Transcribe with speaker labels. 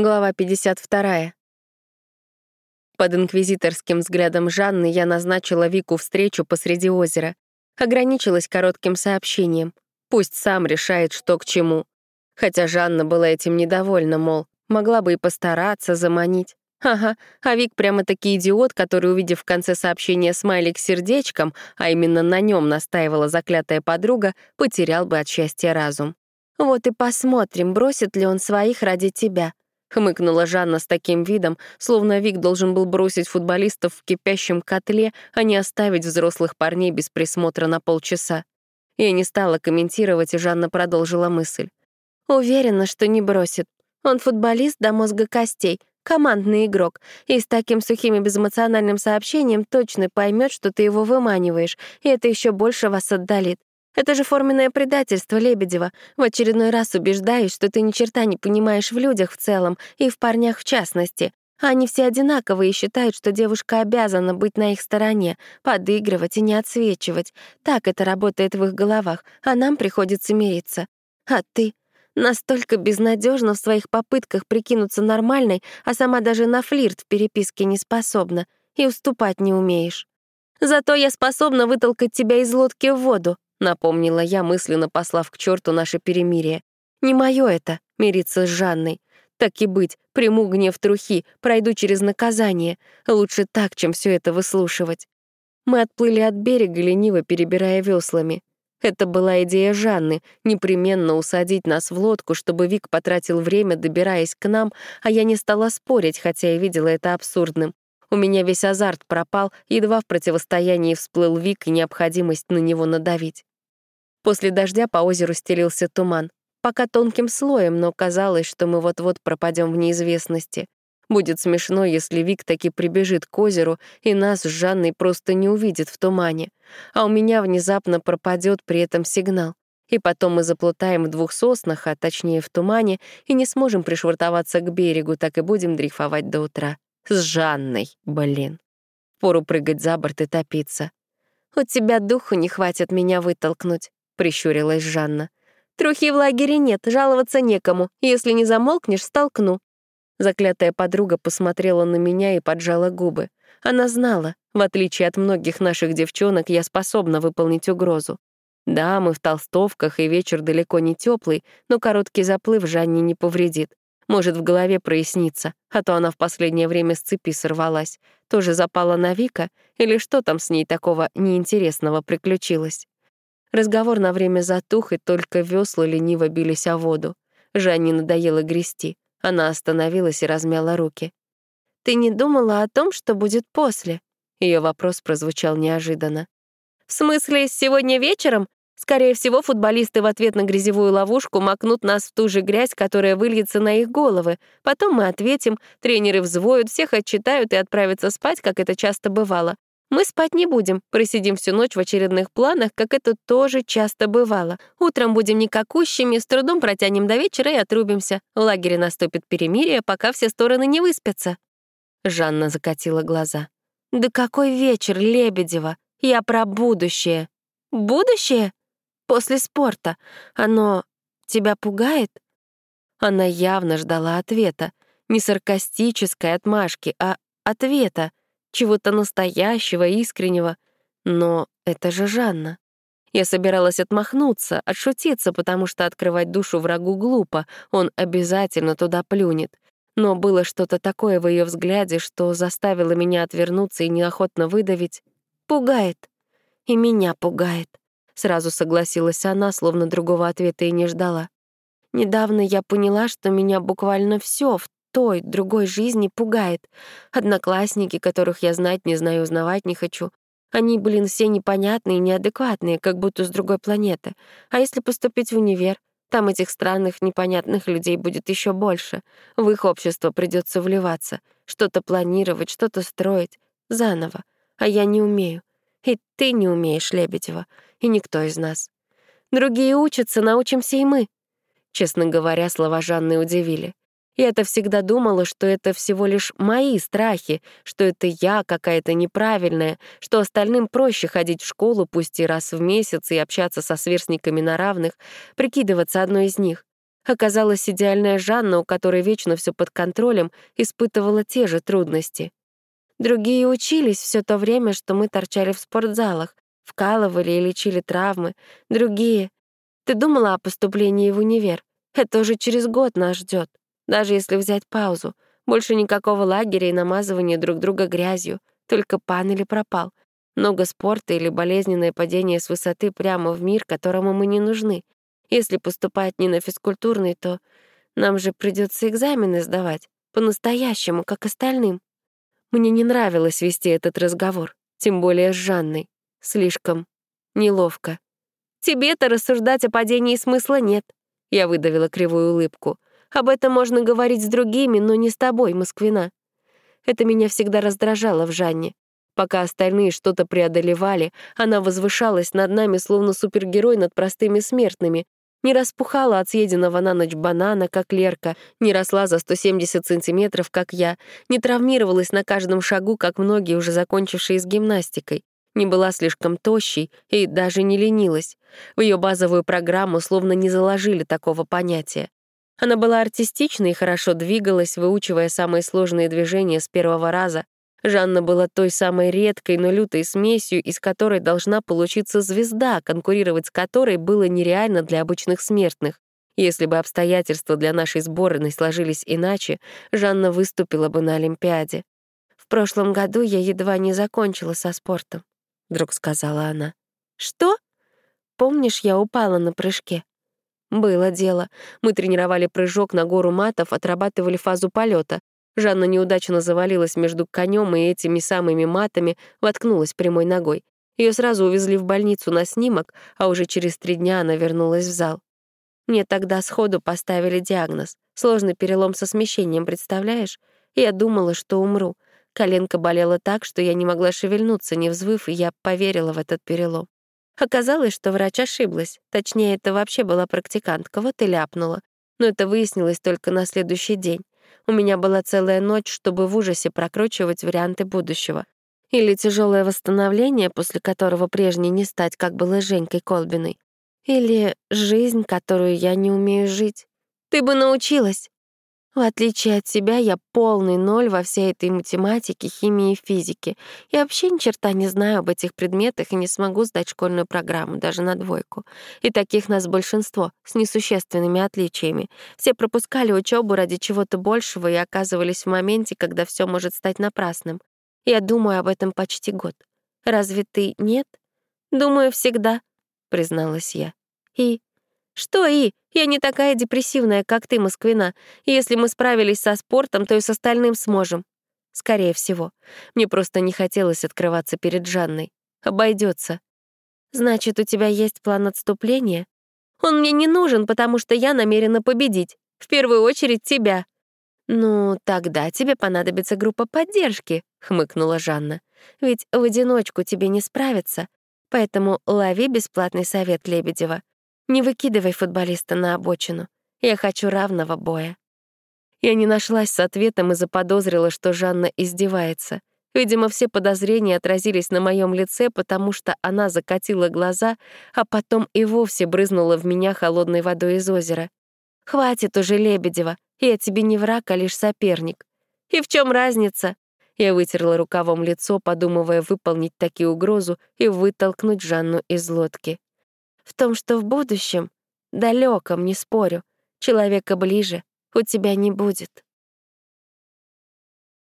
Speaker 1: Глава 52. Под инквизиторским взглядом Жанны я назначила Вику встречу посреди озера. Ограничилась коротким сообщением. Пусть сам решает, что к чему. Хотя Жанна была этим недовольна, мол, могла бы и постараться заманить. Ага, а Вик прямо-таки идиот, который, увидев в конце сообщения смайлик с сердечком, а именно на нем настаивала заклятая подруга, потерял бы от счастья разум. «Вот и посмотрим, бросит ли он своих ради тебя», — хмыкнула Жанна с таким видом, словно Вик должен был бросить футболистов в кипящем котле, а не оставить взрослых парней без присмотра на полчаса. Я не стала комментировать, и Жанна продолжила мысль. «Уверена, что не бросит. Он футболист до мозга костей, командный игрок, и с таким сухим и безэмоциональным сообщением точно поймет, что ты его выманиваешь, и это еще больше вас отдалит. Это же форменное предательство Лебедева. В очередной раз убеждаюсь, что ты ни черта не понимаешь в людях в целом и в парнях в частности. Они все одинаковые и считают, что девушка обязана быть на их стороне, подыгрывать и не отсвечивать. Так это работает в их головах, а нам приходится мириться. А ты настолько безнадежна в своих попытках прикинуться нормальной, а сама даже на флирт в переписке не способна и уступать не умеешь. Зато я способна вытолкать тебя из лодки в воду, Напомнила я, мысленно послав к черту наше перемирие. Не мое это — мириться с Жанной. Так и быть, приму гнев трухи, пройду через наказание. Лучше так, чем все это выслушивать. Мы отплыли от берега, лениво перебирая веслами. Это была идея Жанны — непременно усадить нас в лодку, чтобы Вик потратил время, добираясь к нам, а я не стала спорить, хотя и видела это абсурдным. У меня весь азарт пропал, едва в противостоянии всплыл Вик и необходимость на него надавить. После дождя по озеру стелился туман. Пока тонким слоем, но казалось, что мы вот-вот пропадем в неизвестности. Будет смешно, если Вик таки прибежит к озеру, и нас с Жанной просто не увидит в тумане. А у меня внезапно пропадет при этом сигнал. И потом мы заплутаем в двух соснах, а точнее в тумане, и не сможем пришвартоваться к берегу, так и будем дрейфовать до утра. С Жанной, блин. Пору прыгать за борт и топиться. «У тебя духу не хватит меня вытолкнуть», прищурилась Жанна. «Трухи в лагере нет, жаловаться некому. Если не замолкнешь, столкну». Заклятая подруга посмотрела на меня и поджала губы. Она знала, в отличие от многих наших девчонок, я способна выполнить угрозу. Да, мы в толстовках, и вечер далеко не теплый, но короткий заплыв Жанне не повредит. Может, в голове прояснится, а то она в последнее время с цепи сорвалась. Тоже запала на Вика, или что там с ней такого неинтересного приключилось? Разговор на время затух, и только весла лениво бились о воду. Жанне надоело грести. Она остановилась и размяла руки. «Ты не думала о том, что будет после?» Ее вопрос прозвучал неожиданно. «В смысле, сегодня вечером? Скорее всего, футболисты в ответ на грязевую ловушку макнут нас в ту же грязь, которая выльется на их головы. Потом мы ответим, тренеры взвоют, всех отчитают и отправятся спать, как это часто бывало. Мы спать не будем, просидим всю ночь в очередных планах, как это тоже часто бывало. Утром будем никакущими, с трудом протянем до вечера и отрубимся. В лагере наступит перемирие, пока все стороны не выспятся». Жанна закатила глаза. «Да какой вечер, Лебедева? Я про будущее». «Будущее? После спорта. Оно тебя пугает?» Она явно ждала ответа. Не саркастической отмашки, а ответа чего-то настоящего, искреннего. Но это же Жанна. Я собиралась отмахнуться, отшутиться, потому что открывать душу врагу глупо, он обязательно туда плюнет. Но было что-то такое в ее взгляде, что заставило меня отвернуться и неохотно выдавить. «Пугает. И меня пугает», — сразу согласилась она, словно другого ответа и не ждала. Недавно я поняла, что меня буквально все в той, другой жизни пугает. Одноклассники, которых я знать не знаю, узнавать не хочу. Они, блин, все непонятные, неадекватные, как будто с другой планеты. А если поступить в универ? Там этих странных, непонятных людей будет еще больше. В их общество придется вливаться, что-то планировать, что-то строить. Заново. А я не умею. И ты не умеешь, Лебедева. И никто из нас. Другие учатся, научимся и мы. Честно говоря, слова Жанны удивили. Я-то всегда думала, что это всего лишь мои страхи, что это я какая-то неправильная, что остальным проще ходить в школу пусть и раз в месяц и общаться со сверстниками на равных, прикидываться одной из них. Оказалась идеальная Жанна, у которой вечно все под контролем, испытывала те же трудности. Другие учились все то время, что мы торчали в спортзалах, вкалывали и лечили травмы. Другие... Ты думала о поступлении в универ? Это уже через год нас ждет. Даже если взять паузу. Больше никакого лагеря и намазывания друг друга грязью. Только пан или пропал. Много спорта или болезненное падение с высоты прямо в мир, которому мы не нужны. Если поступать не на физкультурный, то нам же придется экзамены сдавать. По-настоящему, как остальным. Мне не нравилось вести этот разговор, тем более с Жанной. Слишком неловко. «Тебе-то рассуждать о падении смысла нет», — я выдавила кривую улыбку. «Об этом можно говорить с другими, но не с тобой, Москвина». Это меня всегда раздражало в Жанне. Пока остальные что-то преодолевали, она возвышалась над нами, словно супергерой над простыми смертными, не распухала от съеденного на ночь банана, как Лерка, не росла за 170 сантиметров, как я, не травмировалась на каждом шагу, как многие, уже закончившие с гимнастикой, не была слишком тощей и даже не ленилась. В ее базовую программу словно не заложили такого понятия. Она была артистичной и хорошо двигалась, выучивая самые сложные движения с первого раза, Жанна была той самой редкой, но лютой смесью, из которой должна получиться звезда, конкурировать с которой было нереально для обычных смертных. Если бы обстоятельства для нашей сборной сложились иначе, Жанна выступила бы на Олимпиаде. «В прошлом году я едва не закончила со спортом», — вдруг сказала она. «Что?» «Помнишь, я упала на прыжке?» Было дело. Мы тренировали прыжок на гору матов, отрабатывали фазу полета. Жанна неудачно завалилась между конем и этими самыми матами, воткнулась прямой ногой. Ее сразу увезли в больницу на снимок, а уже через три дня она вернулась в зал. Мне тогда сходу поставили диагноз. Сложный перелом со смещением, представляешь? Я думала, что умру. Коленка болела так, что я не могла шевельнуться, не взвыв, и я поверила в этот перелом. Оказалось, что врач ошиблась. Точнее, это вообще была практикантка, вот и ляпнула. Но это выяснилось только на следующий день. У меня была целая ночь, чтобы в ужасе прокручивать варианты будущего. Или тяжелое восстановление, после которого прежней не стать, как было Женькой Колбиной. Или жизнь, которую я не умею жить. Ты бы научилась. В отличие от тебя, я полный ноль во всей этой математике, химии и физике. Я вообще ни черта не знаю об этих предметах и не смогу сдать школьную программу, даже на двойку. И таких нас большинство, с несущественными отличиями. Все пропускали учебу ради чего-то большего и оказывались в моменте, когда все может стать напрасным. Я думаю об этом почти год. Разве ты нет? Думаю, всегда, призналась я. И «Что, И? Я не такая депрессивная, как ты, Москвина. Если мы справились со спортом, то и с остальным сможем. Скорее всего. Мне просто не хотелось открываться перед Жанной. Обойдется. Значит, у тебя есть план отступления? Он мне не нужен, потому что я намерена победить. В первую очередь тебя. «Ну, тогда тебе понадобится группа поддержки», — хмыкнула Жанна. «Ведь в одиночку тебе не справиться. Поэтому лови бесплатный совет Лебедева. Не выкидывай футболиста на обочину. Я хочу равного боя. Я не нашлась с ответом и заподозрила, что Жанна издевается. Видимо, все подозрения отразились на моем лице, потому что она закатила глаза, а потом и вовсе брызнула в меня холодной водой из озера. «Хватит уже, Лебедева, я тебе не враг, а лишь соперник». «И в чем разница?» Я вытерла рукавом лицо, подумывая выполнить такие угрозу и вытолкнуть Жанну из лодки. В том, что в будущем, далеком, не спорю, человека ближе у тебя не будет.